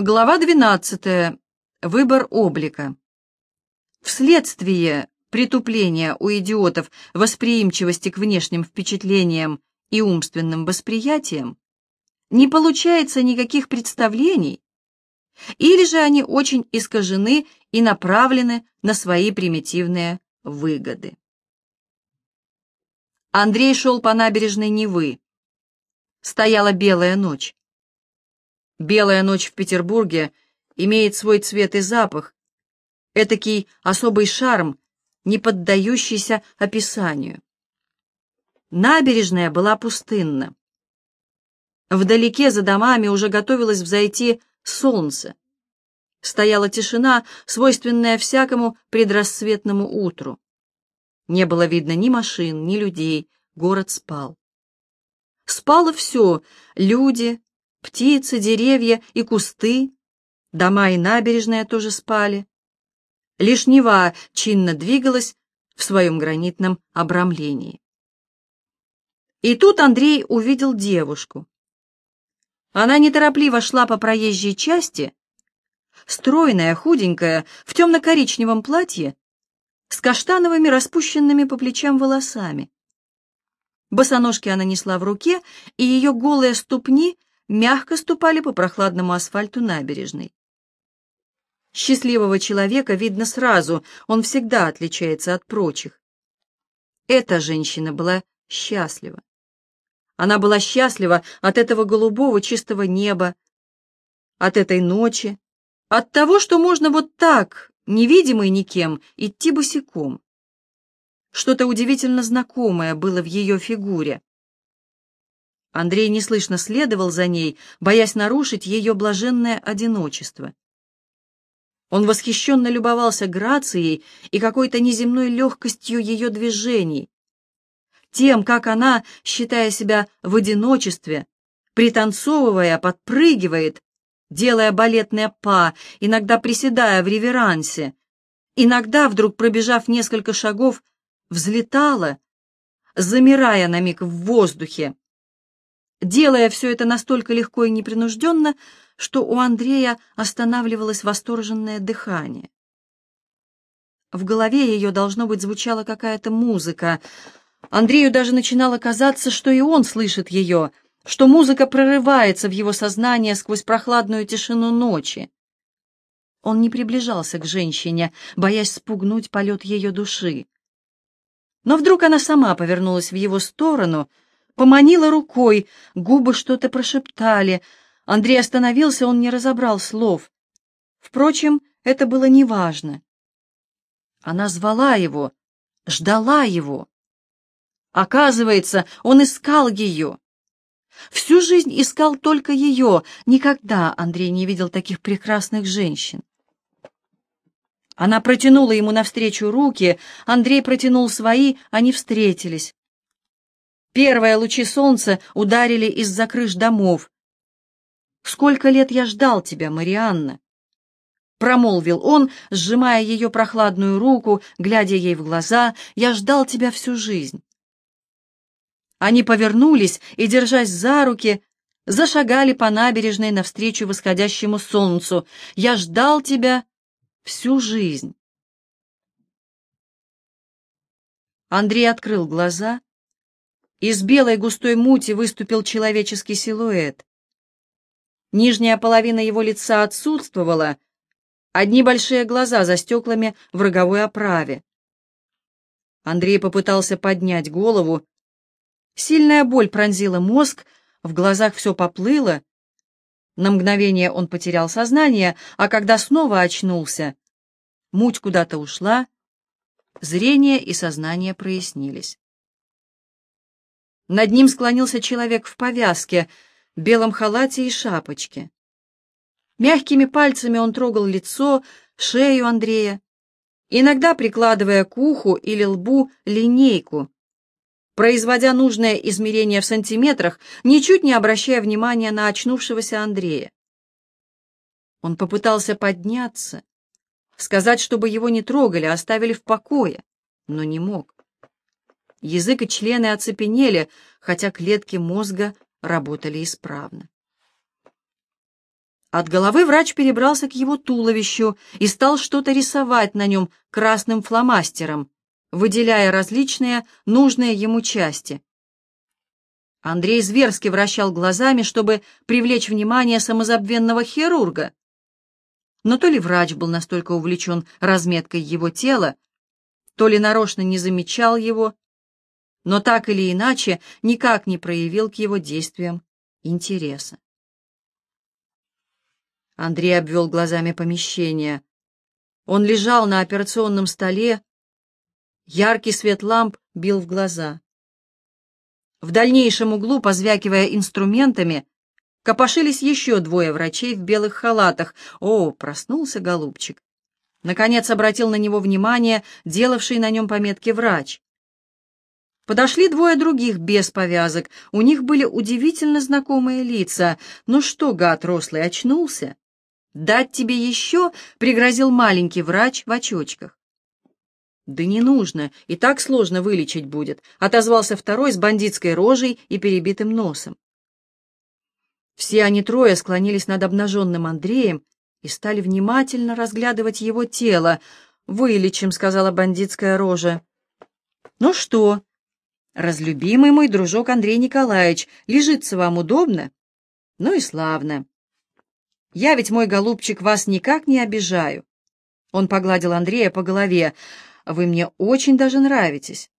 Глава 12. Выбор облика. Вследствие притупления у идиотов восприимчивости к внешним впечатлениям и умственным восприятиям не получается никаких представлений, или же они очень искажены и направлены на свои примитивные выгоды. Андрей шел по набережной Невы. Стояла белая ночь. Белая ночь в Петербурге имеет свой цвет и запах, этакий особый шарм, не поддающийся описанию. Набережная была пустынна. Вдалеке за домами уже готовилось взойти солнце. Стояла тишина, свойственная всякому предрассветному утру. Не было видно ни машин, ни людей, город спал. Спало все — люди, Птицы, деревья и кусты, дома и набережная тоже спали. Лишь Нева чинно двигалась в своем гранитном обрамлении. И тут Андрей увидел девушку. Она неторопливо шла по проезжей части, стройная, худенькая, в темно-коричневом платье, с каштановыми распущенными по плечам волосами. Босоножки она несла в руке, и ее голые ступни мягко ступали по прохладному асфальту набережной. Счастливого человека видно сразу, он всегда отличается от прочих. Эта женщина была счастлива. Она была счастлива от этого голубого чистого неба, от этой ночи, от того, что можно вот так, невидимый никем, идти босиком. Что-то удивительно знакомое было в ее фигуре. Андрей неслышно следовал за ней, боясь нарушить ее блаженное одиночество. Он восхищенно любовался грацией и какой-то неземной легкостью ее движений, тем, как она, считая себя в одиночестве, пританцовывая, подпрыгивает, делая балетные па, иногда приседая в реверансе, иногда, вдруг пробежав несколько шагов, взлетала, замирая на миг в воздухе, делая все это настолько легко и непринужденно, что у Андрея останавливалось восторженное дыхание. В голове ее, должно быть, звучала какая-то музыка. Андрею даже начинало казаться, что и он слышит ее, что музыка прорывается в его сознание сквозь прохладную тишину ночи. Он не приближался к женщине, боясь спугнуть полет ее души. Но вдруг она сама повернулась в его сторону — поманила рукой, губы что-то прошептали. Андрей остановился, он не разобрал слов. Впрочем, это было неважно. Она звала его, ждала его. Оказывается, он искал ее. Всю жизнь искал только ее. Никогда Андрей не видел таких прекрасных женщин. Она протянула ему навстречу руки, Андрей протянул свои, они встретились. Первые лучи солнца ударили из-за крыш домов. «Сколько лет я ждал тебя, Марианна!» Промолвил он, сжимая ее прохладную руку, глядя ей в глаза, «Я ждал тебя всю жизнь». Они повернулись и, держась за руки, зашагали по набережной навстречу восходящему солнцу. «Я ждал тебя всю жизнь». Андрей открыл глаза из белой густой мути выступил человеческий силуэт. Нижняя половина его лица отсутствовала, одни большие глаза за стеклами в роговой оправе. Андрей попытался поднять голову. Сильная боль пронзила мозг, в глазах все поплыло. На мгновение он потерял сознание, а когда снова очнулся, муть куда-то ушла, зрение и сознание прояснились. Над ним склонился человек в повязке, белом халате и шапочке. Мягкими пальцами он трогал лицо, шею Андрея, иногда прикладывая к уху или лбу линейку, производя нужное измерение в сантиметрах, ничуть не обращая внимания на очнувшегося Андрея. Он попытался подняться, сказать, чтобы его не трогали, оставили в покое, но не мог. Язык и члены оцепенели, хотя клетки мозга работали исправно. От головы врач перебрался к его туловищу и стал что-то рисовать на нем красным фломастером, выделяя различные нужные ему части. Андрей зверски вращал глазами, чтобы привлечь внимание самозабвенного хирурга. Но то ли врач был настолько увлечен разметкой его тела, то ли нарочно не замечал его, но так или иначе никак не проявил к его действиям интереса. Андрей обвел глазами помещение. Он лежал на операционном столе, яркий свет ламп бил в глаза. В дальнейшем углу, позвякивая инструментами, копошились еще двое врачей в белых халатах. О, проснулся голубчик. Наконец обратил на него внимание делавший на нем пометки врач. Подошли двое других без повязок. У них были удивительно знакомые лица. «Ну что, гад рослый, очнулся?» «Дать тебе еще?» — пригрозил маленький врач в очочках. «Да не нужно, и так сложно вылечить будет», — отозвался второй с бандитской рожей и перебитым носом. Все они трое склонились над обнаженным Андреем и стали внимательно разглядывать его тело. «Вылечим», — сказала бандитская рожа. «Ну что?» Разлюбимый мой дружок Андрей Николаевич, лежится вам удобно? Ну и славно. Я ведь, мой голубчик, вас никак не обижаю. Он погладил Андрея по голове. Вы мне очень даже нравитесь.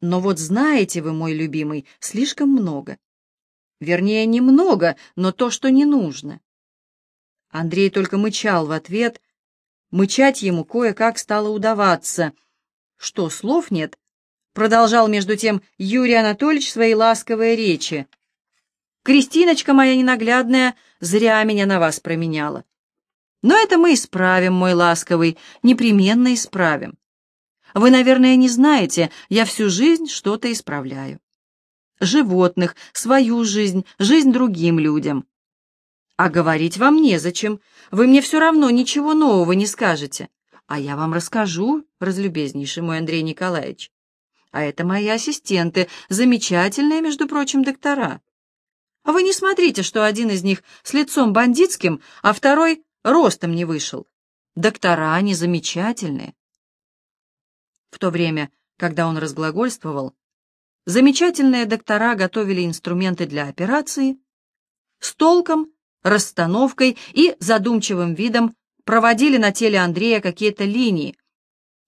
Но вот знаете вы, мой любимый, слишком много. Вернее, немного, но то, что не нужно. Андрей только мычал в ответ. Мычать ему кое-как стало удаваться. Что, слов нет? Продолжал между тем Юрий Анатольевич свои ласковые речи. «Кристиночка моя ненаглядная зря меня на вас променяла. Но это мы исправим, мой ласковый, непременно исправим. Вы, наверное, не знаете, я всю жизнь что-то исправляю. Животных, свою жизнь, жизнь другим людям. А говорить вам незачем, вы мне все равно ничего нового не скажете. А я вам расскажу, разлюбезнейший мой Андрей Николаевич. А это мои ассистенты, замечательные, между прочим, доктора. А вы не смотрите, что один из них с лицом бандитским, а второй ростом не вышел. Доктора, они замечательные. В то время, когда он разглагольствовал, замечательные доктора готовили инструменты для операции с толком, расстановкой и задумчивым видом проводили на теле Андрея какие-то линии.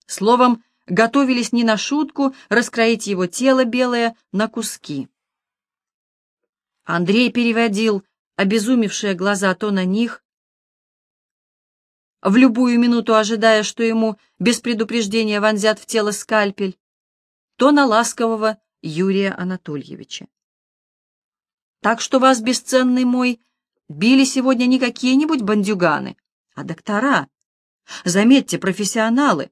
Словом, готовились не на шутку раскроить его тело белое на куски. Андрей переводил обезумевшие глаза то на них, в любую минуту ожидая, что ему без предупреждения вонзят в тело скальпель, то на ласкового Юрия Анатольевича. Так что вас, бесценный мой, били сегодня не какие-нибудь бандюганы, а доктора. Заметьте, профессионалы,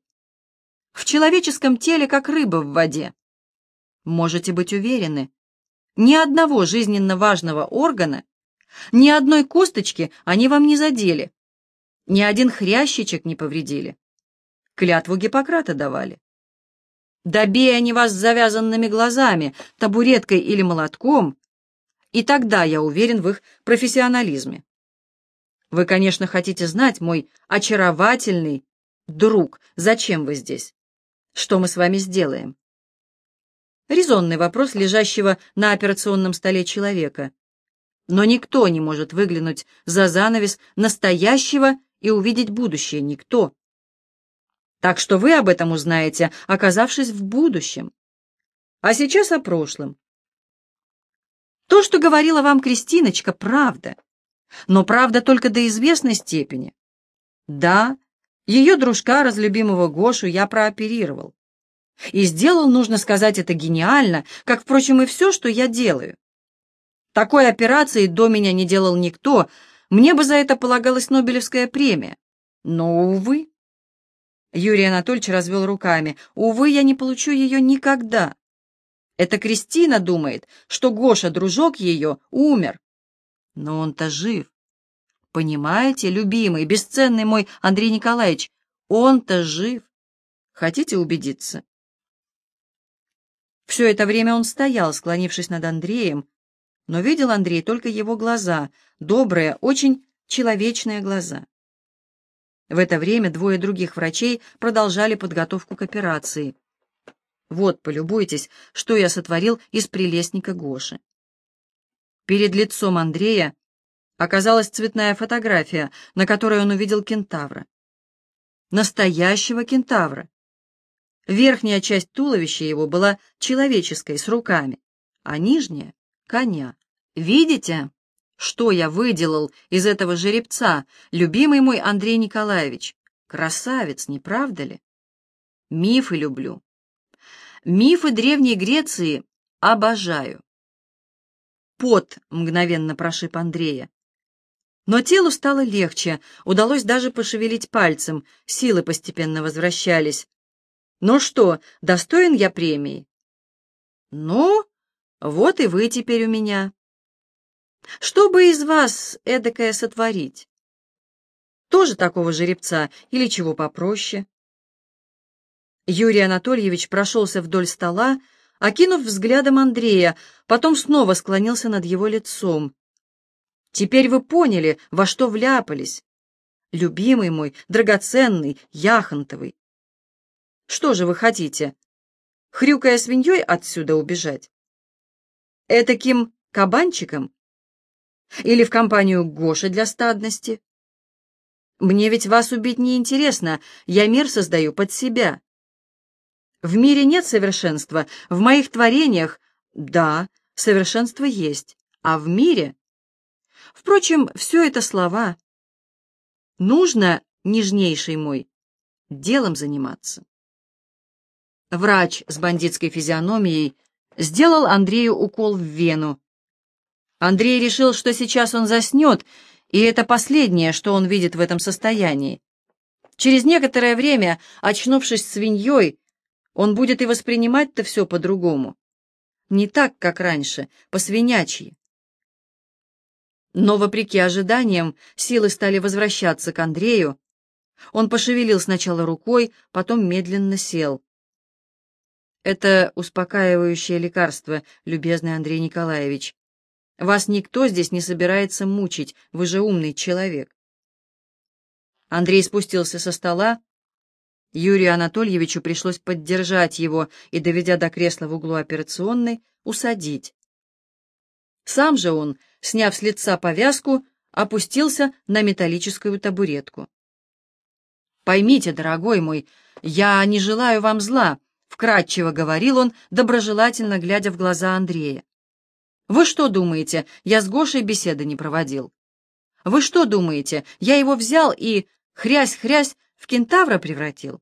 в человеческом теле, как рыба в воде. Можете быть уверены, ни одного жизненно важного органа, ни одной косточки они вам не задели, ни один хрящичек не повредили. Клятву Гиппократа давали. Добей они вас завязанными глазами, табуреткой или молотком, и тогда я уверен в их профессионализме. Вы, конечно, хотите знать, мой очаровательный друг, зачем вы здесь? Что мы с вами сделаем? Резонный вопрос лежащего на операционном столе человека. Но никто не может выглянуть за занавес настоящего и увидеть будущее. Никто. Так что вы об этом узнаете, оказавшись в будущем. А сейчас о прошлом. То, что говорила вам Кристиночка, правда. Но правда только до известной степени. Да, ее дружка, разлюбимого Гошу, я прооперировал. И сделал, нужно сказать, это гениально, как, впрочем, и все, что я делаю. Такой операции до меня не делал никто, мне бы за это полагалась Нобелевская премия. Но, увы. Юрий Анатольевич развел руками. Увы, я не получу ее никогда. Это Кристина думает, что Гоша, дружок ее, умер. Но он-то жив. Понимаете, любимый, бесценный мой Андрей Николаевич, он-то жив. Хотите убедиться? Все это время он стоял, склонившись над Андреем, но видел Андрей только его глаза, добрые, очень человечные глаза. В это время двое других врачей продолжали подготовку к операции. Вот, полюбуйтесь, что я сотворил из прелестника Гоши. Перед лицом Андрея оказалась цветная фотография, на которой он увидел кентавра. Настоящего кентавра. Верхняя часть туловища его была человеческой, с руками, а нижняя — коня. Видите, что я выделал из этого жеребца, любимый мой Андрей Николаевич? Красавец, не правда ли? Мифы люблю. Мифы Древней Греции обожаю. Пот мгновенно прошиб Андрея. Но телу стало легче, удалось даже пошевелить пальцем, силы постепенно возвращались. Ну что, достоин я премии? Ну, вот и вы теперь у меня. Что бы из вас эдакое сотворить? Тоже такого жеребца или чего попроще? Юрий Анатольевич прошелся вдоль стола, окинув взглядом Андрея, потом снова склонился над его лицом. «Теперь вы поняли, во что вляпались. Любимый мой, драгоценный, яхонтовый. Что же вы хотите? Хрюкая свиньей отсюда убежать? Этаким кабанчиком? Или в компанию Гоши для стадности? Мне ведь вас убить не интересно, я мир создаю под себя. В мире нет совершенства, в моих творениях, да, совершенство есть, а в мире... Впрочем, все это слова. Нужно, нежнейший мой, делом заниматься. Врач с бандитской физиономией сделал Андрею укол в вену. Андрей решил, что сейчас он заснет, и это последнее, что он видит в этом состоянии. Через некоторое время, очнувшись свиньей, он будет и воспринимать-то все по-другому. Не так, как раньше, по-свинячьи. Но, вопреки ожиданиям, силы стали возвращаться к Андрею. Он пошевелил сначала рукой, потом медленно сел. Это успокаивающее лекарство, любезный Андрей Николаевич. Вас никто здесь не собирается мучить, вы же умный человек. Андрей спустился со стола. Юрию Анатольевичу пришлось поддержать его и, доведя до кресла в углу операционной, усадить. Сам же он, сняв с лица повязку, опустился на металлическую табуретку. «Поймите, дорогой мой, я не желаю вам зла», — вкратчиво говорил он, доброжелательно глядя в глаза Андрея. «Вы что думаете, я с Гошей беседы не проводил? Вы что думаете, я его взял и, хрясь-хрясь, в кентавра превратил?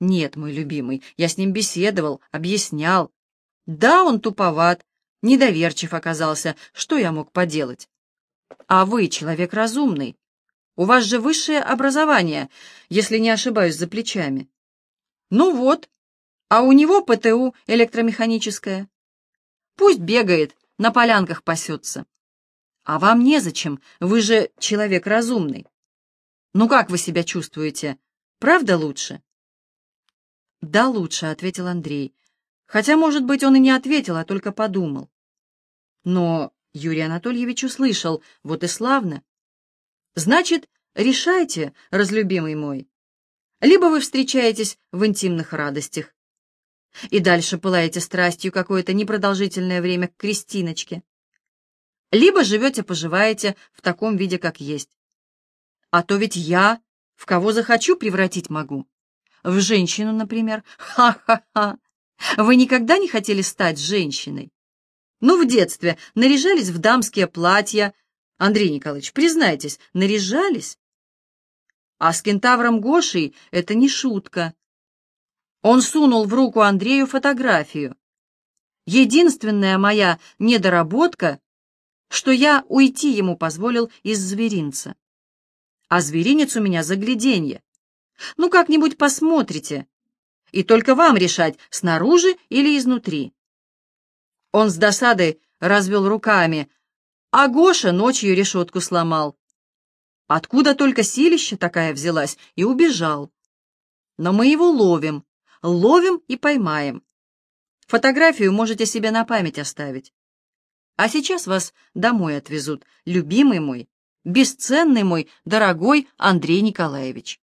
Нет, мой любимый, я с ним беседовал, объяснял. Да, он туповат, недоверчив оказался, что я мог поделать? А вы человек разумный. У вас же высшее образование, если не ошибаюсь, за плечами. Ну вот, а у него ПТУ электромеханическое. Пусть бегает, на полянках пасется. А вам незачем, вы же человек разумный. Ну как вы себя чувствуете? Правда лучше? Да, лучше, ответил Андрей. Хотя, может быть, он и не ответил, а только подумал. Но Юрий Анатольевич услышал, вот и славно. Значит, решайте, разлюбимый мой. Либо вы встречаетесь в интимных радостях, и дальше пылаете страстью какое-то непродолжительное время к Кристиночке. Либо живете-поживаете в таком виде, как есть. А то ведь я в кого захочу превратить могу. В женщину, например. Ха-ха-ха! Вы никогда не хотели стать женщиной? Ну, в детстве наряжались в дамские платья. Андрей Николаевич, признайтесь, наряжались? А с кентавром Гошей это не шутка. Он сунул в руку Андрею фотографию. Единственная моя недоработка, что я уйти ему позволил из зверинца. А зверинец у меня загляденье. Ну, как-нибудь посмотрите. И только вам решать, снаружи или изнутри. Он с досадой развел руками, а Гоша ночью решетку сломал. Откуда только силища такая взялась, и убежал. Но мы его ловим, Ловим и поймаем. Фотографию можете себе на память оставить. А сейчас вас домой отвезут, любимый мой, бесценный мой дорогой Андрей Николаевич.